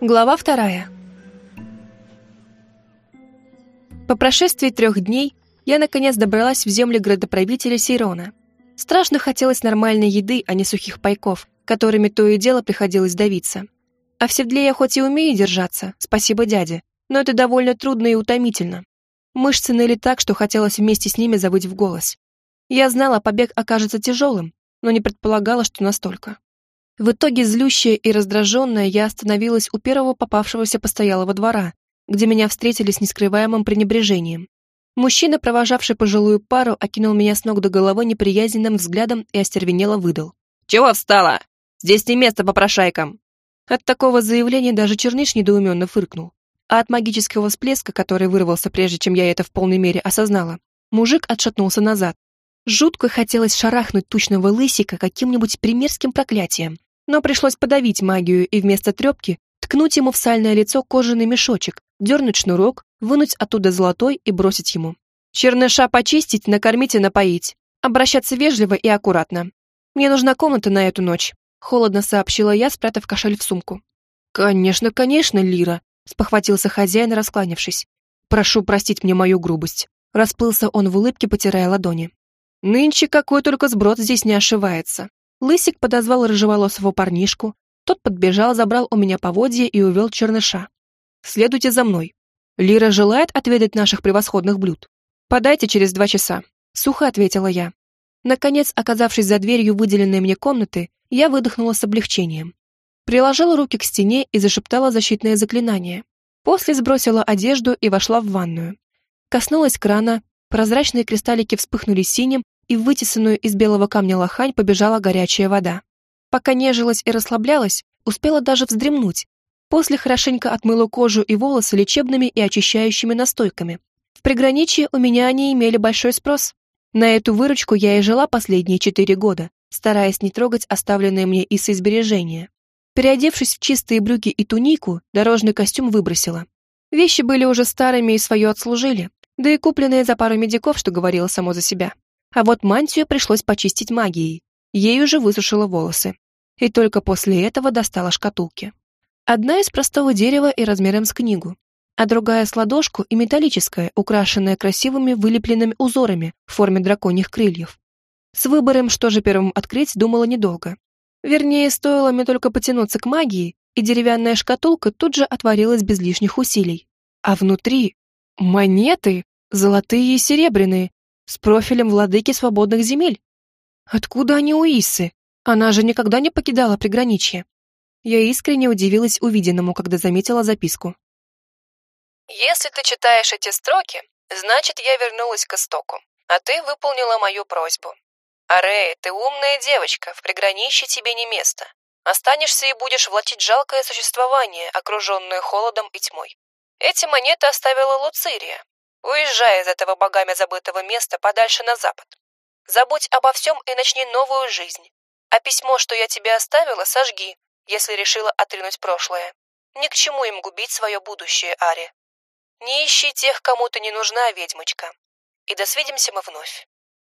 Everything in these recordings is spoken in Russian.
Глава вторая. По прошествии трех дней я наконец добралась в земли градоправителя Сирона. Страшно хотелось нормальной еды, а не сухих пайков, которыми то и дело приходилось давиться. А в седле я хоть и умею держаться, спасибо дяде, но это довольно трудно и утомительно. Мышцы ныли так, что хотелось вместе с ними завыть в голос. Я знала, побег окажется тяжелым, но не предполагала, что настолько. В итоге, злющая и раздраженная, я остановилась у первого попавшегося постоялого двора, где меня встретили с нескрываемым пренебрежением. Мужчина, провожавший пожилую пару, окинул меня с ног до головы неприязненным взглядом и остервенело выдал. «Чего встала? Здесь не место попрошайкам!» От такого заявления даже Черныш недоуменно фыркнул. А от магического всплеска, который вырвался прежде, чем я это в полной мере осознала, мужик отшатнулся назад. Жутко хотелось шарахнуть тучного лысика каким-нибудь примерским проклятием, но пришлось подавить магию и вместо трепки ткнуть ему в сальное лицо кожаный мешочек, дернуть шнурок, вынуть оттуда золотой и бросить ему. Черныша почистить, накормить и напоить. Обращаться вежливо и аккуратно. Мне нужна комната на эту ночь, холодно сообщила я, спрятав кошель в сумку. Конечно, конечно, Лира, спохватился хозяин, раскланившись. Прошу простить мне мою грубость. Расплылся он в улыбке, потирая ладони. Нынче какой только сброд здесь не ошивается. Лысик подозвал рыжеволосого парнишку, тот подбежал, забрал у меня поводья и увел черныша. «Следуйте за мной. Лира желает отведать наших превосходных блюд. Подайте через два часа», — сухо ответила я. Наконец, оказавшись за дверью выделенной мне комнаты, я выдохнула с облегчением. Приложила руки к стене и зашептала защитное заклинание. После сбросила одежду и вошла в ванную. Коснулась крана, прозрачные кристаллики вспыхнули синим, и в вытесанную из белого камня лохань побежала горячая вода. Пока нежилась и расслаблялась, успела даже вздремнуть. После хорошенько отмыла кожу и волосы лечебными и очищающими настойками. В приграничье у меня они имели большой спрос. На эту выручку я и жила последние четыре года, стараясь не трогать оставленные мне из сбережения. Переодевшись в чистые брюки и тунику, дорожный костюм выбросила. Вещи были уже старыми и свое отслужили, да и купленные за пару медиков, что говорило само за себя. А вот мантию пришлось почистить магией. Ей уже высушила волосы. И только после этого достала шкатулки. Одна из простого дерева и размером с книгу, а другая с ладошку и металлическая, украшенная красивыми вылепленными узорами в форме драконьих крыльев. С выбором, что же первым открыть, думала недолго. Вернее, стоило мне только потянуться к магии, и деревянная шкатулка тут же отворилась без лишних усилий. А внутри монеты, золотые и серебряные, с профилем владыки свободных земель. Откуда они у Иссы? Она же никогда не покидала приграничье. Я искренне удивилась увиденному, когда заметила записку. «Если ты читаешь эти строки, значит, я вернулась к истоку, а ты выполнила мою просьбу. Арей, ты умная девочка, в приграничье тебе не место. Останешься и будешь влачить жалкое существование, окруженное холодом и тьмой. Эти монеты оставила Луцирия, Уезжай из этого богами забытого места подальше на запад. Забудь обо всем и начни новую жизнь. А письмо, что я тебе оставила, сожги, если решила отринуть прошлое. Ни к чему им губить свое будущее, Ари. Не ищи тех, кому ты не нужна, ведьмочка. И до свидимся мы вновь.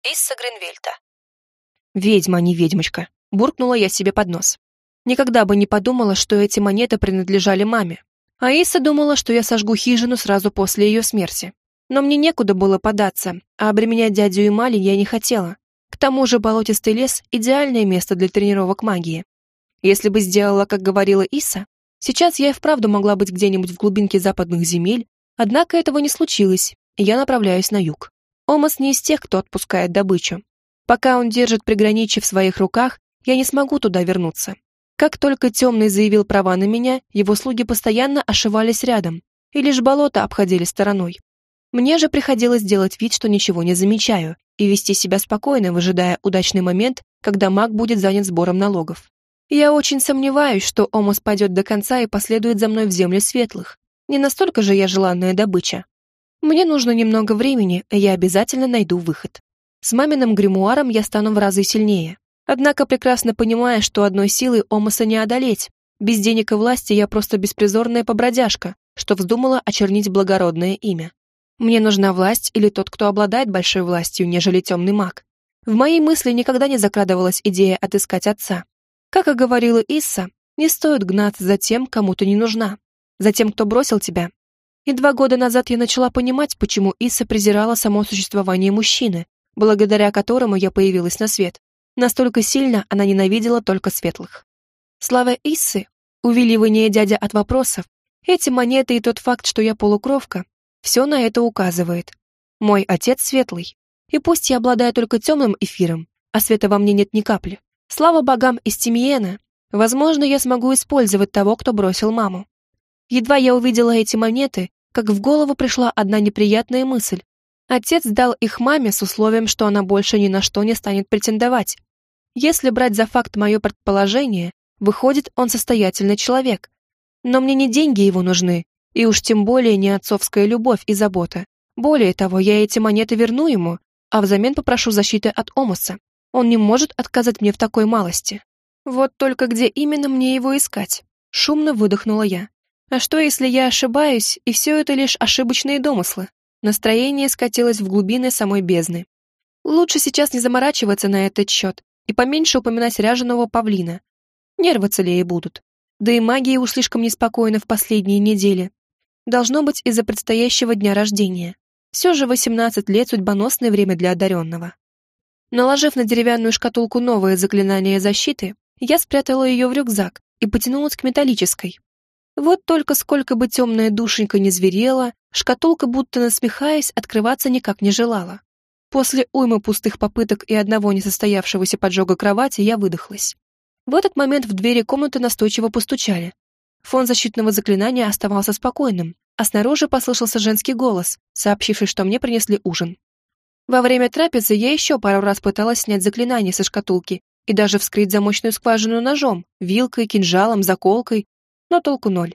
Исса Гринвельта. Ведьма, а не ведьмочка. Буркнула я себе под нос. Никогда бы не подумала, что эти монеты принадлежали маме. А Исса думала, что я сожгу хижину сразу после ее смерти. Но мне некуда было податься, а обременять дядю и Мали я не хотела. К тому же болотистый лес – идеальное место для тренировок магии. Если бы сделала, как говорила Иса, сейчас я и вправду могла быть где-нибудь в глубинке западных земель, однако этого не случилось, и я направляюсь на юг. Омас не из тех, кто отпускает добычу. Пока он держит приграничье в своих руках, я не смогу туда вернуться. Как только Темный заявил права на меня, его слуги постоянно ошивались рядом, и лишь болото обходили стороной. Мне же приходилось делать вид, что ничего не замечаю, и вести себя спокойно, выжидая удачный момент, когда маг будет занят сбором налогов. Я очень сомневаюсь, что Омус пойдет до конца и последует за мной в земли светлых. Не настолько же я желанная добыча. Мне нужно немного времени, и я обязательно найду выход. С маминым гримуаром я стану в разы сильнее. Однако прекрасно понимая, что одной силой Омуса не одолеть. Без денег и власти я просто беспризорная побродяжка, что вздумала очернить благородное имя. Мне нужна власть или тот, кто обладает большой властью, нежели темный маг. В мои мысли никогда не закрадывалась идея отыскать отца. Как и говорила Исса, Не стоит гнаться за тем, кому ты не нужна, за тем, кто бросил тебя. И два года назад я начала понимать, почему Иса презирала само существование мужчины, благодаря которому я появилась на свет. Настолько сильно она ненавидела только светлых. Слава Иссы, увиливание дядя от вопросов, эти монеты и тот факт, что я полукровка, все на это указывает. Мой отец светлый. И пусть я обладаю только темным эфиром, а света во мне нет ни капли. Слава богам из Тимиена, возможно, я смогу использовать того, кто бросил маму. Едва я увидела эти монеты, как в голову пришла одна неприятная мысль. Отец дал их маме с условием, что она больше ни на что не станет претендовать. Если брать за факт мое предположение, выходит, он состоятельный человек. Но мне не деньги его нужны, и уж тем более не отцовская любовь и забота. Более того, я эти монеты верну ему, а взамен попрошу защиты от Омуса. Он не может отказать мне в такой малости. Вот только где именно мне его искать? Шумно выдохнула я. А что, если я ошибаюсь, и все это лишь ошибочные домыслы? Настроение скатилось в глубины самой бездны. Лучше сейчас не заморачиваться на этот счет и поменьше упоминать ряженого павлина. Нервы целее будут. Да и магия уж слишком неспокойна в последние недели. Должно быть из-за предстоящего дня рождения. Все же 18 лет – судьбоносное время для одаренного. Наложив на деревянную шкатулку новое заклинание защиты, я спрятала ее в рюкзак и потянулась к металлической. Вот только сколько бы темная душенька не зверела, шкатулка, будто насмехаясь, открываться никак не желала. После уймы пустых попыток и одного несостоявшегося поджога кровати я выдохлась. В этот момент в двери комнаты настойчиво постучали. Фон защитного заклинания оставался спокойным, а снаружи послышался женский голос, сообщивший, что мне принесли ужин. Во время трапезы я еще пару раз пыталась снять заклинание со шкатулки и даже вскрыть замочную скважину ножом, вилкой, кинжалом, заколкой, но толку ноль.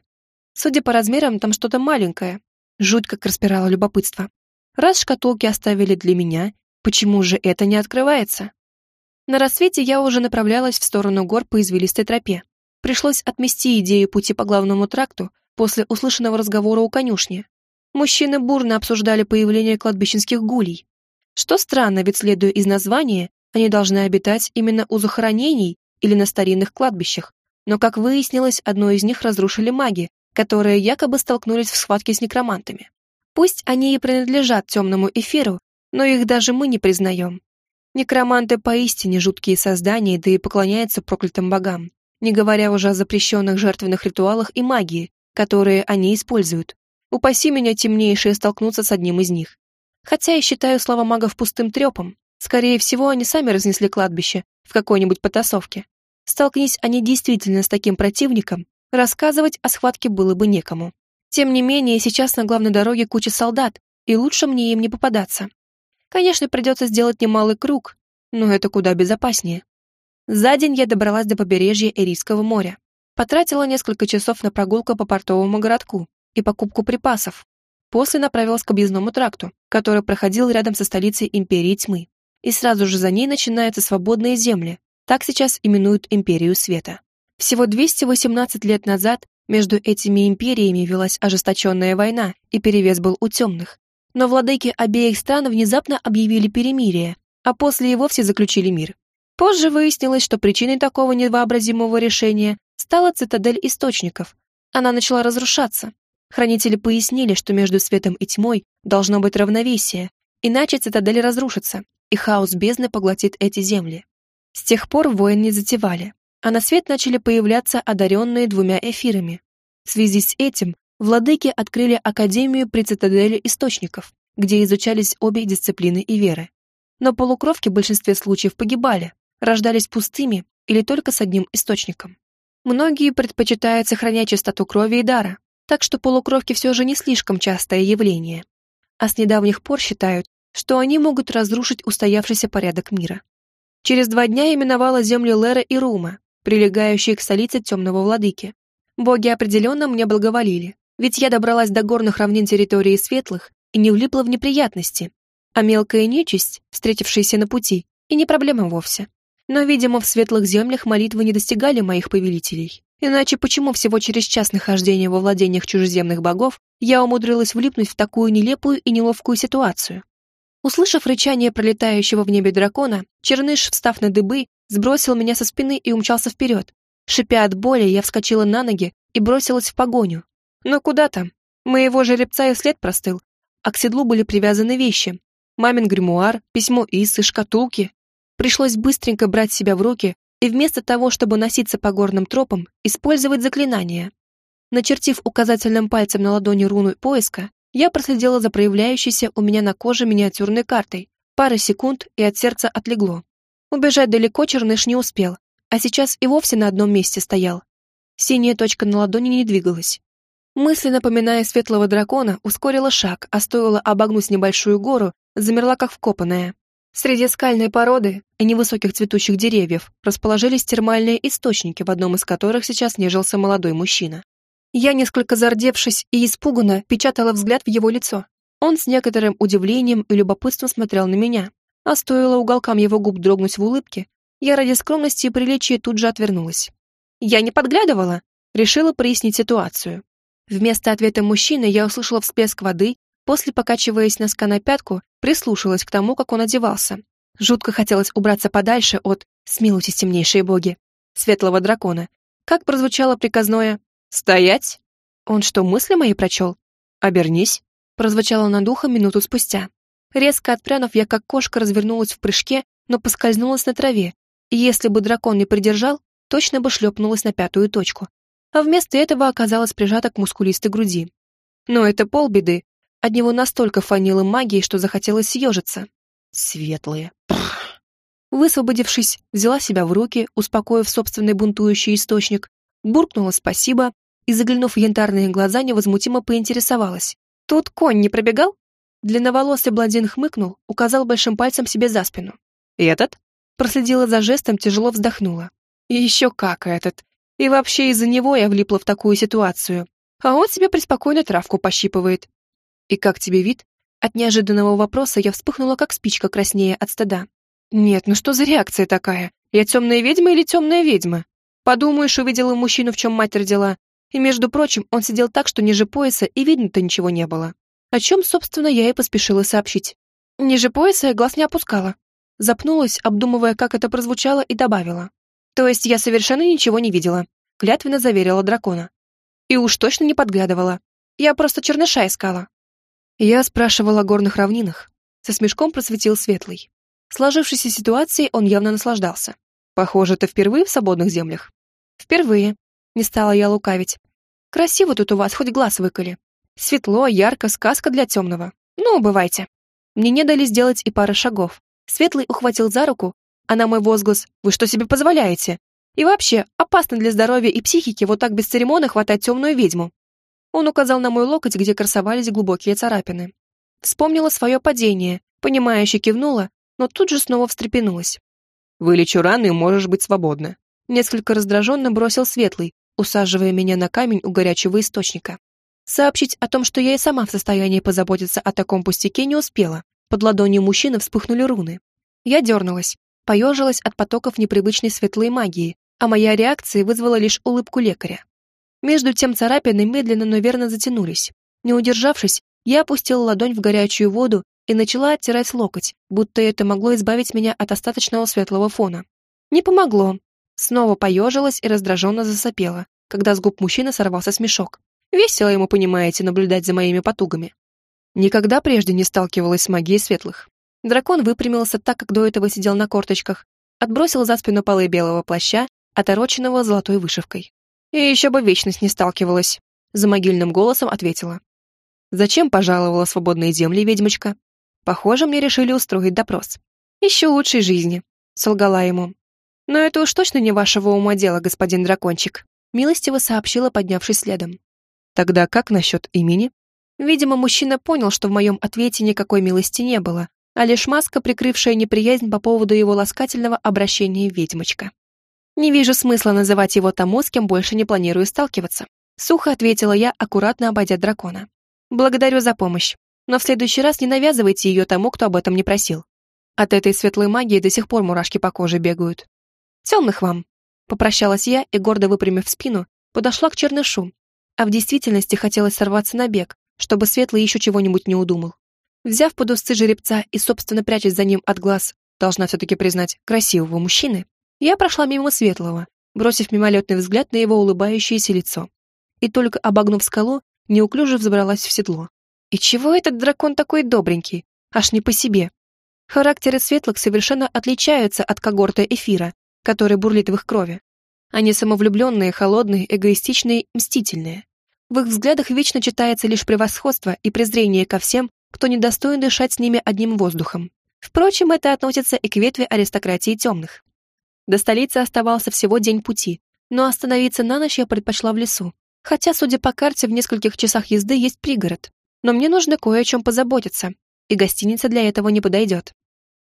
Судя по размерам, там что-то маленькое. Жуть как распирало любопытство. Раз шкатулки оставили для меня, почему же это не открывается? На рассвете я уже направлялась в сторону гор по извилистой тропе. Пришлось отмести идею пути по главному тракту после услышанного разговора у конюшни. Мужчины бурно обсуждали появление кладбищенских гулей, что странно, ведь следуя из названия, они должны обитать именно у захоронений или на старинных кладбищах. Но, как выяснилось, одно из них разрушили маги, которые якобы столкнулись в схватке с некромантами. Пусть они и принадлежат темному эфиру, но их даже мы не признаем. Некроманты поистине жуткие создания, да и поклоняются проклятым богам, не говоря уже о запрещенных жертвенных ритуалах и магии, которые они используют. Упаси меня темнейшие столкнуться с одним из них. Хотя я считаю слова магов пустым трепом. Скорее всего, они сами разнесли кладбище в какой-нибудь потасовке. Столкнись они действительно с таким противником, рассказывать о схватке было бы некому. Тем не менее, сейчас на главной дороге куча солдат, и лучше мне им не попадаться. Конечно, придется сделать немалый круг, но это куда безопаснее. За день я добралась до побережья Эрийского моря. Потратила несколько часов на прогулку по портовому городку и покупку припасов, После направилась к объездному тракту, который проходил рядом со столицей Империи Тьмы. И сразу же за ней начинаются свободные земли, так сейчас именуют Империю Света. Всего 218 лет назад между этими империями велась ожесточенная война, и перевес был у темных. Но владыки обеих стран внезапно объявили перемирие, а после и вовсе заключили мир. Позже выяснилось, что причиной такого невообразимого решения стала цитадель источников. Она начала разрушаться, Хранители пояснили, что между светом и тьмой должно быть равновесие, иначе цитадель разрушится, и хаос бездны поглотит эти земли. С тех пор войн не затевали, а на свет начали появляться одаренные двумя эфирами. В связи с этим владыки открыли Академию при цитадели источников, где изучались обе дисциплины и веры. Но полукровки в большинстве случаев погибали, рождались пустыми или только с одним источником. Многие предпочитают сохранять чистоту крови и дара, так что полукровки все же не слишком частое явление. А с недавних пор считают, что они могут разрушить устоявшийся порядок мира. Через два дня именовала землю Лера и Рума, прилегающие к столице Темного Владыки. Боги определенно мне благоволили, ведь я добралась до горных равнин территории Светлых и не влипла в неприятности, а мелкая нечисть, встретившаяся на пути, и не проблема вовсе. Но, видимо, в Светлых землях молитвы не достигали моих повелителей. Иначе почему всего через час нахождения во владениях чужеземных богов я умудрилась влипнуть в такую нелепую и неловкую ситуацию? Услышав рычание пролетающего в небе дракона, Черныш, встав на дыбы, сбросил меня со спины и умчался вперед. Шипя от боли, я вскочила на ноги и бросилась в погоню. Но куда там? Моего жеребца и след простыл, а к седлу были привязаны вещи. Мамин гримуар, письмо Исы, шкатулки. Пришлось быстренько брать себя в руки и вместо того, чтобы носиться по горным тропам, использовать заклинание. Начертив указательным пальцем на ладони руну поиска, я проследила за проявляющейся у меня на коже миниатюрной картой. Пара секунд, и от сердца отлегло. Убежать далеко черныш не успел, а сейчас и вовсе на одном месте стоял. Синяя точка на ладони не двигалась. Мысленно поминая светлого дракона, ускорила шаг, а стоило обогнуть небольшую гору, замерла как вкопанная. Среди скальной породы и невысоких цветущих деревьев расположились термальные источники, в одном из которых сейчас нежился молодой мужчина. Я, несколько зардевшись и испуганно, печатала взгляд в его лицо. Он с некоторым удивлением и любопытством смотрел на меня, а стоило уголкам его губ дрогнуть в улыбке, я ради скромности и приличия тут же отвернулась. Я не подглядывала, решила прояснить ситуацию. Вместо ответа мужчины я услышала всплеск воды, после, покачиваясь носка на пятку, прислушалась к тому, как он одевался. Жутко хотелось убраться подальше от «Смилуйтесь, темнейшие боги» светлого дракона. Как прозвучало приказное «Стоять!» Он что, мысли мои прочел? «Обернись!» прозвучало над ухом минуту спустя. Резко отпрянув, я как кошка развернулась в прыжке, но поскользнулась на траве, и если бы дракон не придержал, точно бы шлепнулась на пятую точку, а вместо этого оказалась прижата к мускулистой груди. Но это полбеды. От него настолько фанило магией, что захотелось съежиться. Светлые. Высвободившись, взяла себя в руки, успокоив собственный бунтующий источник, буркнула спасибо и, заглянув в янтарные глаза, невозмутимо поинтересовалась. «Тут конь не пробегал?» Длинноволосый блондин хмыкнул, указал большим пальцем себе за спину. «Этот?» Проследила за жестом, тяжело вздохнула. «И еще как этот! И вообще из-за него я влипла в такую ситуацию. А он себе преспокойно травку пощипывает. И как тебе вид? От неожиданного вопроса я вспыхнула, как спичка краснее от стыда. Нет, ну что за реакция такая? Я темная ведьма или темная ведьма? Подумаешь, увидела мужчину, в чем мать родила. И, между прочим, он сидел так, что ниже пояса, и видно-то ничего не было. О чем, собственно, я и поспешила сообщить. Ниже пояса я глаз не опускала. Запнулась, обдумывая, как это прозвучало, и добавила. То есть я совершенно ничего не видела, клятвенно заверила дракона. И уж точно не подглядывала. Я просто черныша искала. Я спрашивала о горных равнинах. Со смешком просветил Светлый. Сложившейся ситуацией он явно наслаждался. Похоже, ты впервые в свободных землях? Впервые. Не стала я лукавить. Красиво тут у вас, хоть глаз выколи. Светло, ярко, сказка для темного. Ну, бывайте. Мне не дали сделать и пары шагов. Светлый ухватил за руку, а на мой возглас «Вы что себе позволяете?» И вообще, опасно для здоровья и психики вот так без церемона хватать темную ведьму. Он указал на мой локоть, где красовались глубокие царапины. Вспомнила свое падение, понимающе кивнула, но тут же снова встрепенулась. «Вылечу раны, и можешь быть свободна». Несколько раздраженно бросил Светлый, усаживая меня на камень у горячего источника. Сообщить о том, что я и сама в состоянии позаботиться о таком пустяке, не успела. Под ладонью мужчины вспыхнули руны. Я дернулась, поежилась от потоков непривычной светлой магии, а моя реакция вызвала лишь улыбку лекаря. Между тем царапины медленно, но верно затянулись. Не удержавшись, я опустила ладонь в горячую воду и начала оттирать локоть, будто это могло избавить меня от остаточного светлого фона. Не помогло. Снова поежилась и раздраженно засопела, когда с губ мужчины сорвался смешок. Весело ему, понимаете, наблюдать за моими потугами. Никогда прежде не сталкивалась с магией светлых. Дракон выпрямился так, как до этого сидел на корточках, отбросил за спину полы белого плаща, отороченного золотой вышивкой. И еще бы вечность не сталкивалась, за могильным голосом ответила. Зачем пожаловала свободные земли, ведьмочка? Похоже, мне решили устроить допрос. Еще лучшей жизни, солгала ему. Но это уж точно не вашего ума дело, господин дракончик, милостиво сообщила, поднявшись следом. Тогда как насчет имени? Видимо, мужчина понял, что в моем ответе никакой милости не было, а лишь маска, прикрывшая неприязнь по поводу его ласкательного обращения ведьмочка. «Не вижу смысла называть его тому, с кем больше не планирую сталкиваться», сухо ответила я, аккуратно обойдя дракона. «Благодарю за помощь, но в следующий раз не навязывайте ее тому, кто об этом не просил. От этой светлой магии до сих пор мурашки по коже бегают. Темных вам!» Попрощалась я и, гордо выпрямив спину, подошла к чернышу, а в действительности хотелось сорваться на бег, чтобы Светлый еще чего-нибудь не удумал. Взяв под усы жеребца и, собственно, прячась за ним от глаз, должна все-таки признать, красивого мужчины, я прошла мимо Светлого, бросив мимолетный взгляд на его улыбающееся лицо. И только обогнув скалу, неуклюже взобралась в седло. И чего этот дракон такой добренький? Аж не по себе. Характеры светлых совершенно отличаются от когорта эфира, который бурлит в их крови. Они самовлюбленные, холодные, эгоистичные, мстительные. В их взглядах вечно читается лишь превосходство и презрение ко всем, кто недостоин дышать с ними одним воздухом. Впрочем, это относится и к ветви аристократии темных. До столицы оставался всего день пути, но остановиться на ночь я предпочла в лесу. Хотя, судя по карте, в нескольких часах езды есть пригород. Но мне нужно кое о чем позаботиться, и гостиница для этого не подойдет.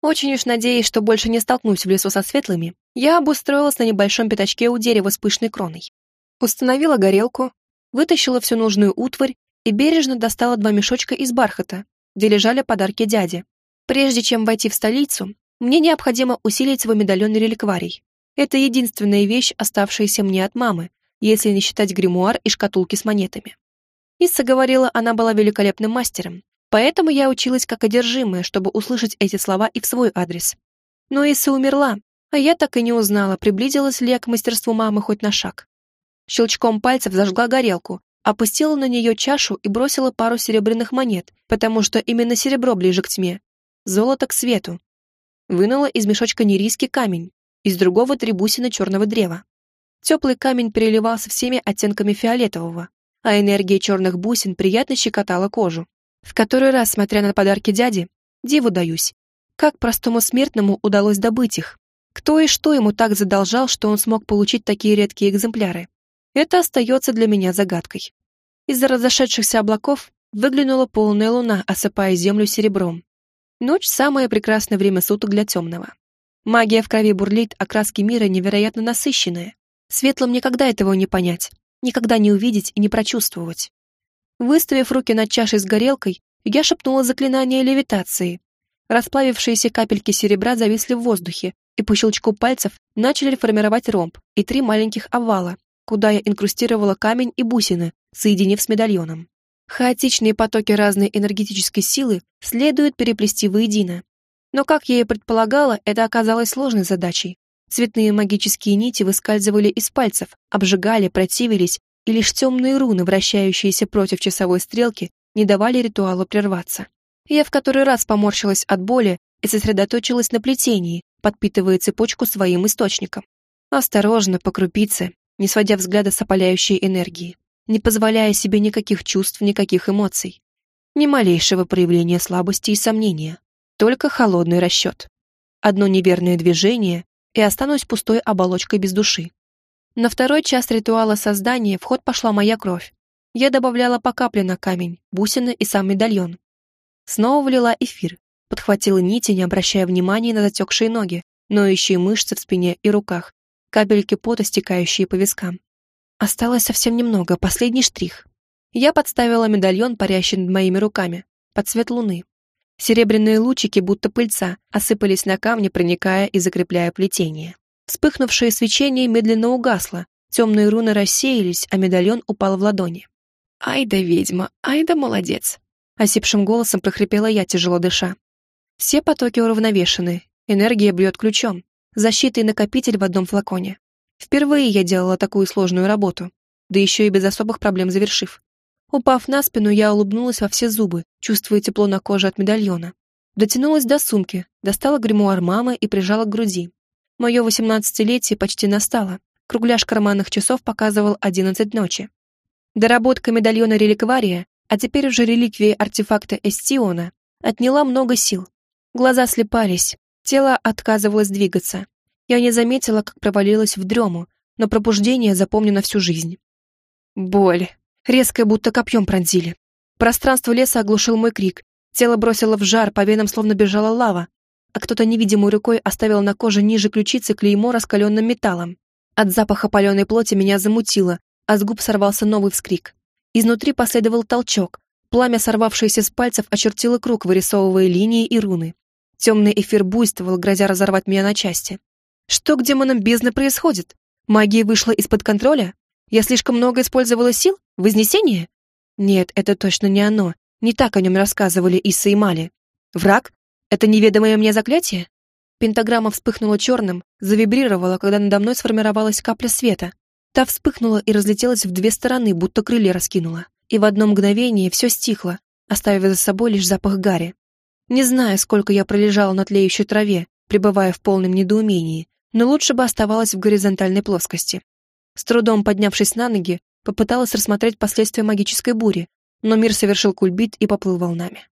Очень уж надеясь, что больше не столкнусь в лесу со светлыми, я обустроилась на небольшом пятачке у дерева с пышной кроной. Установила горелку, вытащила всю нужную утварь и бережно достала два мешочка из бархата, где лежали подарки дяде. Прежде чем войти в столицу, мне необходимо усилить свой медальон реликварий. Это единственная вещь, оставшаяся мне от мамы, если не считать гримуар и шкатулки с монетами. Исса говорила, она была великолепным мастером, поэтому я училась как одержимая, чтобы услышать эти слова и в свой адрес. Но Исса умерла, а я так и не узнала, приблизилась ли я к мастерству мамы хоть на шаг. Щелчком пальцев зажгла горелку, опустила на нее чашу и бросила пару серебряных монет, потому что именно серебро ближе к тьме, золото к свету, вынула из мешочка нерийский камень, из другого три бусины черного древа. Теплый камень переливался всеми оттенками фиолетового, а энергия черных бусин приятно щекотала кожу. В который раз, смотря на подарки дяди, диву даюсь. Как простому смертному удалось добыть их? Кто и что ему так задолжал, что он смог получить такие редкие экземпляры? Это остается для меня загадкой. Из-за разошедшихся облаков выглянула полная луна, осыпая землю серебром. Ночь – самое прекрасное время суток для темного. Магия в крови бурлит, а краски мира невероятно насыщенные. Светлым никогда этого не понять, никогда не увидеть и не прочувствовать. Выставив руки над чашей с горелкой, я шепнула заклинание левитации. Расплавившиеся капельки серебра зависли в воздухе, и по щелчку пальцев начали формировать ромб и три маленьких овала, куда я инкрустировала камень и бусины, соединив с медальоном. Хаотичные потоки разной энергетической силы следует переплести воедино. Но, как я и предполагала, это оказалось сложной задачей. Цветные магические нити выскальзывали из пальцев, обжигали, противились, и лишь темные руны, вращающиеся против часовой стрелки, не давали ритуалу прерваться. Я в который раз поморщилась от боли и сосредоточилась на плетении, подпитывая цепочку своим источником. Осторожно, по крупице, не сводя взгляда с опаляющей энергии не позволяя себе никаких чувств, никаких эмоций. Ни малейшего проявления слабости и сомнения. Только холодный расчет. Одно неверное движение, и останусь пустой оболочкой без души. На второй час ритуала создания в ход пошла моя кровь. Я добавляла по капле на камень, бусины и сам медальон. Снова влила эфир, подхватила нити, не обращая внимания на затекшие ноги, ноющие мышцы в спине и руках, капельки пота, стекающие по вискам. Осталось совсем немного, последний штрих. Я подставила медальон, парящий над моими руками, под цвет луны. Серебряные лучики, будто пыльца, осыпались на камни, проникая и закрепляя плетение. Вспыхнувшее свечение медленно угасло, темные руны рассеялись, а медальон упал в ладони. «Ай да ведьма, ай да молодец!» Осипшим голосом прохрипела я, тяжело дыша. Все потоки уравновешены, энергия бьет ключом, защита и накопитель в одном флаконе. Впервые я делала такую сложную работу, да еще и без особых проблем завершив. Упав на спину, я улыбнулась во все зубы, чувствуя тепло на коже от медальона. Дотянулась до сумки, достала гримуар мамы и прижала к груди. Мое восемнадцатилетие почти настало. Кругляш карманных часов показывал одиннадцать ночи. Доработка медальона реликвария, а теперь уже реликвии артефакта Эстиона, отняла много сил. Глаза слепались, тело отказывалось двигаться, я не заметила, как провалилась в дрему, но пробуждение запомню на всю жизнь. Боль. Резкая, будто копьем пронзили. Пространство леса оглушил мой крик. Тело бросило в жар, по венам словно бежала лава, а кто-то невидимой рукой оставил на коже ниже ключицы клеймо раскаленным металлом. От запаха паленой плоти меня замутило, а с губ сорвался новый вскрик. Изнутри последовал толчок. Пламя, сорвавшееся с пальцев, очертило круг, вырисовывая линии и руны. Темный эфир буйствовал, грозя разорвать меня на части. Что к демонам бездны происходит? Магия вышла из-под контроля? Я слишком много использовала сил? Вознесение? Нет, это точно не оно. Не так о нем рассказывали Исса и Мали. Враг? Это неведомое мне заклятие? Пентаграмма вспыхнула черным, завибрировала, когда надо мной сформировалась капля света. Та вспыхнула и разлетелась в две стороны, будто крылья раскинула. И в одно мгновение все стихло, оставив за собой лишь запах гари. Не знаю, сколько я пролежала на тлеющей траве, пребывая в полном недоумении, но лучше бы оставалась в горизонтальной плоскости. С трудом поднявшись на ноги, попыталась рассмотреть последствия магической бури, но мир совершил кульбит и поплыл волнами.